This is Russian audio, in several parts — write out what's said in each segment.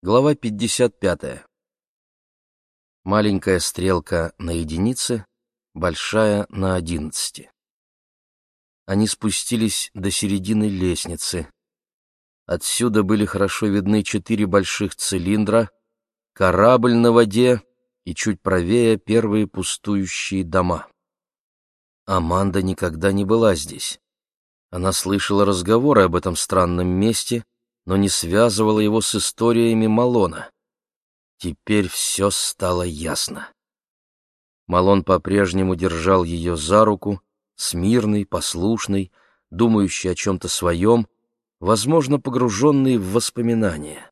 Глава 55. Маленькая стрелка на единице, большая на одиннадцати. Они спустились до середины лестницы. Отсюда были хорошо видны четыре больших цилиндра, корабль на воде и чуть правее первые пустующие дома. Аманда никогда не была здесь. Она слышала разговоры об этом странном месте — но не связывала его с историями Малона. Теперь все стало ясно. Малон по-прежнему держал ее за руку, смирный, послушный, думающий о чем-то своем, возможно, погруженный в воспоминания.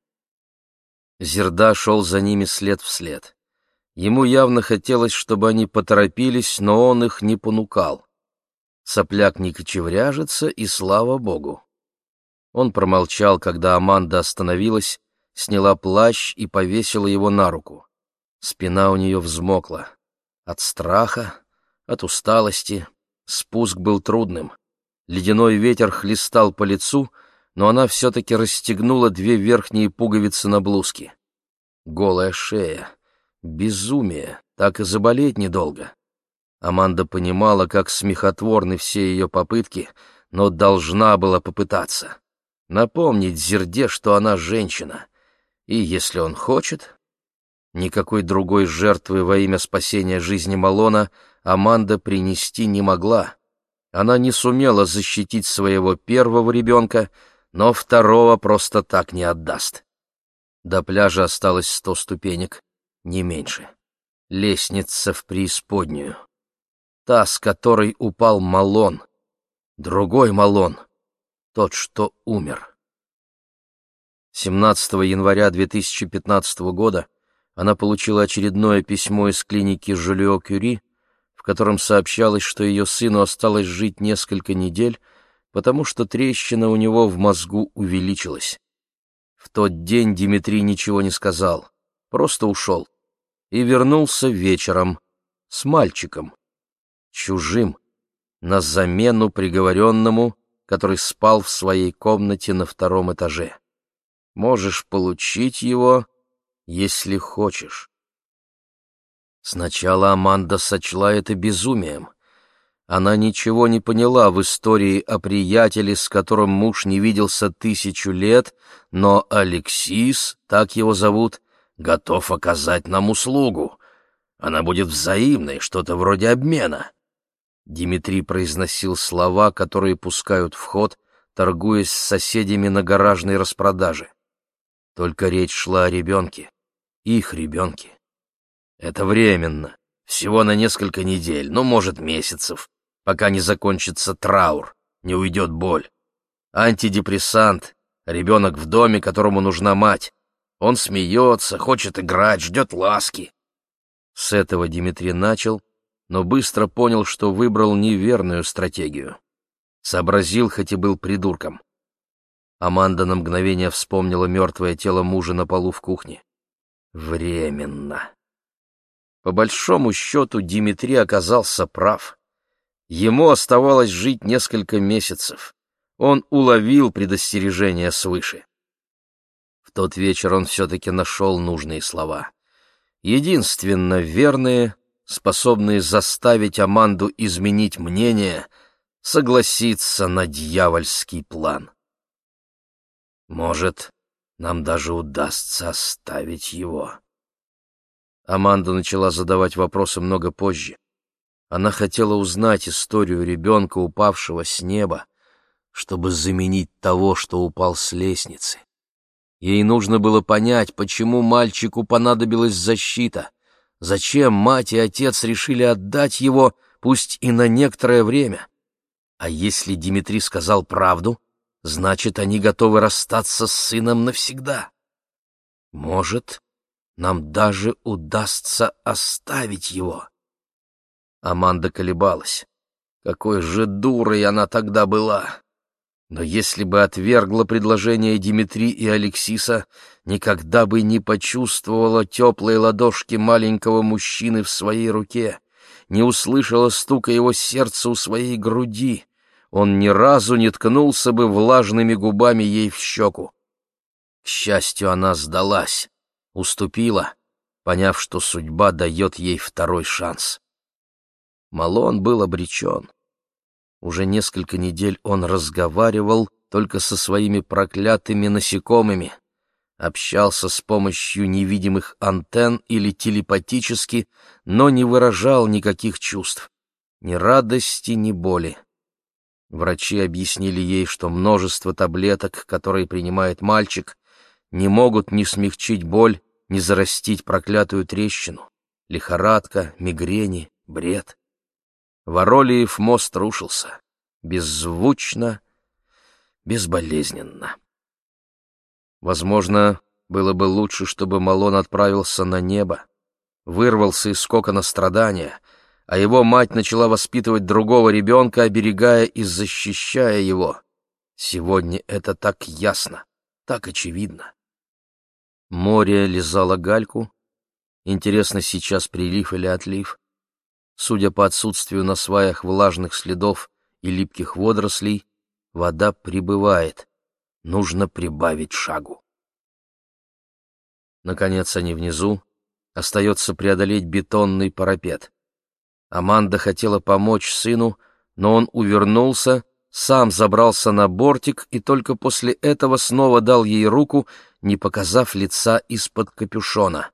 Зерда шел за ними след в след. Ему явно хотелось, чтобы они поторопились, но он их не понукал. Сопляк не кочевряжется, и слава богу. Он промолчал, когда Аманда остановилась, сняла плащ и повесила его на руку. Спина у нее взмокла. От страха, от усталости. Спуск был трудным. Ледяной ветер хлестал по лицу, но она все-таки расстегнула две верхние пуговицы на блузке. Голая шея. Безумие. Так и заболеть недолго. Аманда понимала, как смехотворны все ее попытки, но должна была попытаться напомнить Зерде, что она женщина, и, если он хочет, никакой другой жертвы во имя спасения жизни Малона Аманда принести не могла. Она не сумела защитить своего первого ребенка, но второго просто так не отдаст. До пляжа осталось сто ступенек, не меньше. Лестница в преисподнюю. Та, с которой упал Малон. Другой Малон — тот, что умер. 17 января 2015 года она получила очередное письмо из клиники Жюлио-Кюри, в котором сообщалось, что ее сыну осталось жить несколько недель, потому что трещина у него в мозгу увеличилась. В тот день Дмитрий ничего не сказал, просто ушел. И вернулся вечером с мальчиком, чужим, на замену приговоренному который спал в своей комнате на втором этаже. Можешь получить его, если хочешь. Сначала Аманда сочла это безумием. Она ничего не поняла в истории о приятеле, с которым муж не виделся тысячу лет, но Алексис, так его зовут, готов оказать нам услугу. Она будет взаимной, что-то вроде обмена. Дмитрий произносил слова, которые пускают в ход, торгуясь с соседями на гаражной распродаже. Только речь шла о ребенке, их ребенке. Это временно, всего на несколько недель, ну, может, месяцев, пока не закончится траур, не уйдет боль. Антидепрессант, ребенок в доме, которому нужна мать. Он смеется, хочет играть, ждет ласки. С этого Дмитрий начал, но быстро понял, что выбрал неверную стратегию. Сообразил, хоть и был придурком. Аманда на мгновение вспомнила мертвое тело мужа на полу в кухне. Временно. По большому счету Дмитрий оказался прав. Ему оставалось жить несколько месяцев. Он уловил предостережение свыше. В тот вечер он все-таки нашел нужные слова. Единственно верные, способные заставить Аманду изменить мнение, согласиться на дьявольский план. Может, нам даже удастся оставить его. Аманда начала задавать вопросы много позже. Она хотела узнать историю ребенка, упавшего с неба, чтобы заменить того, что упал с лестницы. Ей нужно было понять, почему мальчику понадобилась защита — Зачем мать и отец решили отдать его, пусть и на некоторое время? А если Дмитрий сказал правду, значит, они готовы расстаться с сыном навсегда. Может, нам даже удастся оставить его. Аманда колебалась. Какой же дурой она тогда была! Но если бы отвергла предложение Димитри и Алексиса, никогда бы не почувствовала теплые ладошки маленького мужчины в своей руке, не услышала стука его сердца у своей груди, он ни разу не ткнулся бы влажными губами ей в щеку. К счастью, она сдалась, уступила, поняв, что судьба дает ей второй шанс. Малон был обречен. Уже несколько недель он разговаривал только со своими проклятыми насекомыми, общался с помощью невидимых антенн или телепатически, но не выражал никаких чувств, ни радости, ни боли. Врачи объяснили ей, что множество таблеток, которые принимает мальчик, не могут ни смягчить боль, ни зарастить проклятую трещину. Лихорадка, мигрени, бред. Воролиев мост рушился. Беззвучно, безболезненно. Возможно, было бы лучше, чтобы Малон отправился на небо, вырвался из кокона страдания, а его мать начала воспитывать другого ребенка, оберегая и защищая его. Сегодня это так ясно, так очевидно. Море лизало гальку. Интересно, сейчас прилив или отлив? Судя по отсутствию на сваях влажных следов и липких водорослей, вода прибывает. Нужно прибавить шагу. Наконец они внизу. Остается преодолеть бетонный парапет. Аманда хотела помочь сыну, но он увернулся, сам забрался на бортик и только после этого снова дал ей руку, не показав лица из-под капюшона.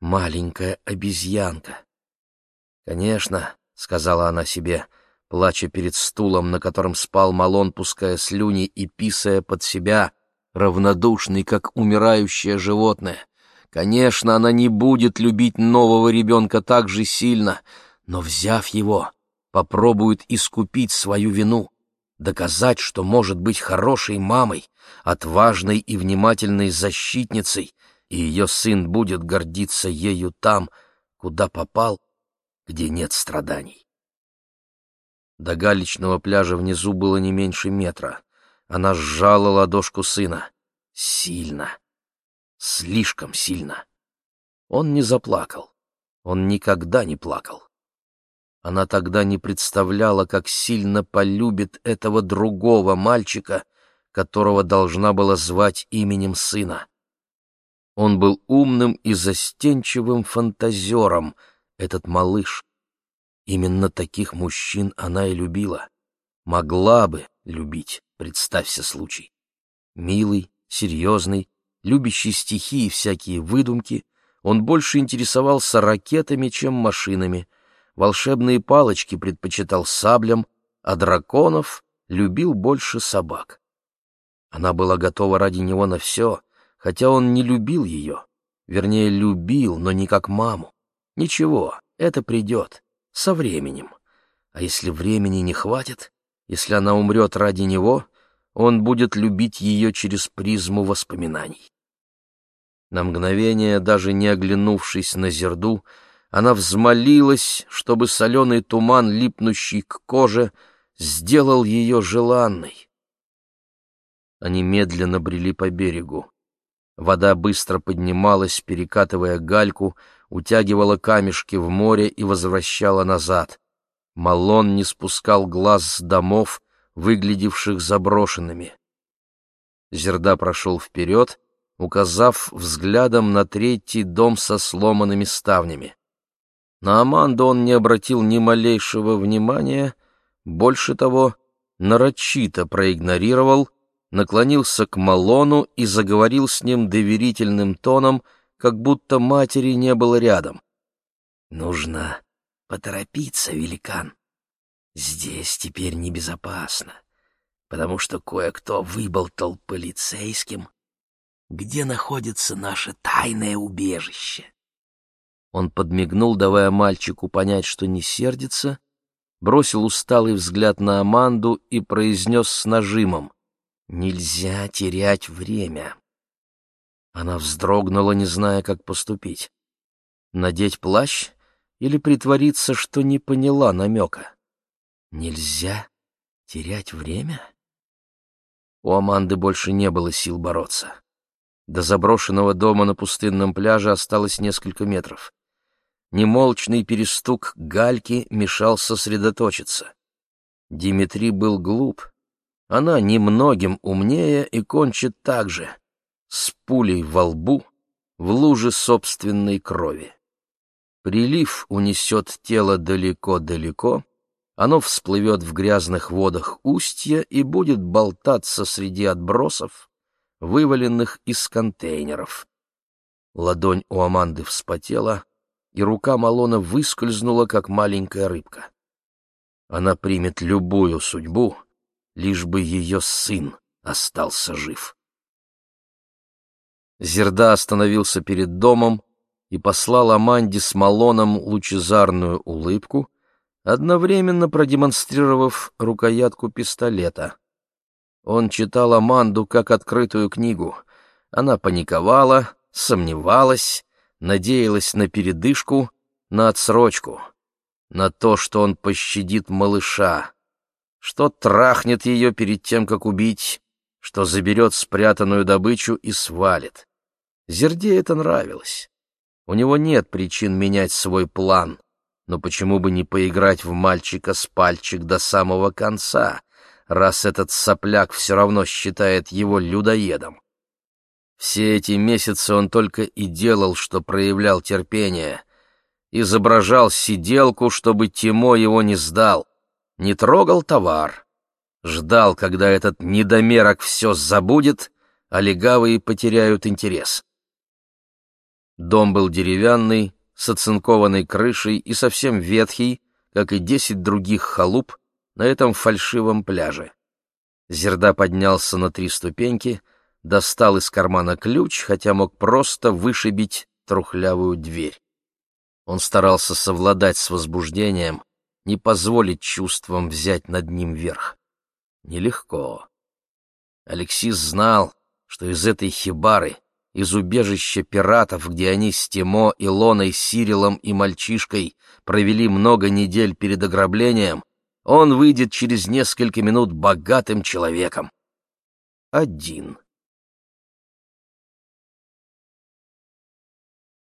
Маленькая обезьянка. «Конечно», — сказала она себе, плача перед стулом, на котором спал Малон, пуская слюни и писая под себя, равнодушный, как умирающее животное. Конечно, она не будет любить нового ребенка так же сильно, но, взяв его, попробует искупить свою вину, доказать, что может быть хорошей мамой, отважной и внимательной защитницей, и ее сын будет гордиться ею там, куда попал, где нет страданий. До галечного пляжа внизу было не меньше метра. Она сжала ладошку сына. Сильно. Слишком сильно. Он не заплакал. Он никогда не плакал. Она тогда не представляла, как сильно полюбит этого другого мальчика, которого должна была звать именем сына. Он был умным и застенчивым фантазером, этот малыш. Именно таких мужчин она и любила. Могла бы любить, представься случай. Милый, серьезный, любящий стихи и всякие выдумки, он больше интересовался ракетами, чем машинами, волшебные палочки предпочитал саблям, а драконов любил больше собак. Она была готова ради него на все, хотя он не любил ее. Вернее, любил, но не как маму. Ничего, это придет, со временем. А если времени не хватит, если она умрет ради него, он будет любить ее через призму воспоминаний. На мгновение, даже не оглянувшись на зерду, она взмолилась, чтобы соленый туман, липнущий к коже, сделал ее желанной. Они медленно брели по берегу. Вода быстро поднималась, перекатывая гальку, утягивала камешки в море и возвращала назад. Малон не спускал глаз с домов, выглядевших заброшенными. Зерда прошел вперед, указав взглядом на третий дом со сломанными ставнями. На Аманду он не обратил ни малейшего внимания, больше того, нарочито проигнорировал, наклонился к Малону и заговорил с ним доверительным тоном, как будто матери не было рядом. «Нужно поторопиться, великан. Здесь теперь небезопасно, потому что кое-кто выболтал полицейским, где находится наше тайное убежище. Он подмигнул, давая мальчику понять, что не сердится, бросил усталый взгляд на Аманду и произнес с нажимом «Нельзя терять время». Она вздрогнула, не зная, как поступить. Надеть плащ или притвориться, что не поняла намека? Нельзя терять время? У Аманды больше не было сил бороться. До заброшенного дома на пустынном пляже осталось несколько метров. Немолчный перестук гальки мешал сосредоточиться. Димитрий был глуп. Она немногим умнее и кончит так же. С пулей во лбу, в луже собственной крови. Прилив унесет тело далеко-далеко, оно всплывет в грязных водах устья и будет болтаться среди отбросов, вываленных из контейнеров. Ладонь у Аманды вспотела, и рука Малона выскользнула, как маленькая рыбка. Она примет любую судьбу, лишь бы ее сын остался жив. Зерда остановился перед домом и послал Аманде с Малоном лучезарную улыбку, одновременно продемонстрировав рукоятку пистолета. Он читал Аманду как открытую книгу. Она паниковала, сомневалась, надеялась на передышку, на отсрочку, на то, что он пощадит малыша, что трахнет ее перед тем, как убить, что заберет спрятанную добычу и свалит. Зерде это нравилось. У него нет причин менять свой план, но почему бы не поиграть в мальчика с пальчик до самого конца, раз этот сопляк все равно считает его людоедом? Все эти месяцы он только и делал, что проявлял терпение. Изображал сиделку, чтобы Тимо его не сдал. Не трогал товар. Ждал, когда этот недомерок все забудет, а легавые потеряют интерес. Дом был деревянный, с оцинкованной крышей и совсем ветхий, как и десять других халуп на этом фальшивом пляже. Зерда поднялся на три ступеньки — достал из кармана ключ, хотя мог просто вышибить трухлявую дверь. Он старался совладать с возбуждением, не позволить чувствам взять над ним верх. Нелегко. Алексис знал, что из этой хибары, из убежища пиратов, где они с Тимо, Илоной, Сирилом и мальчишкой провели много недель перед ограблением, он выйдет через несколько минут богатым человеком. Один.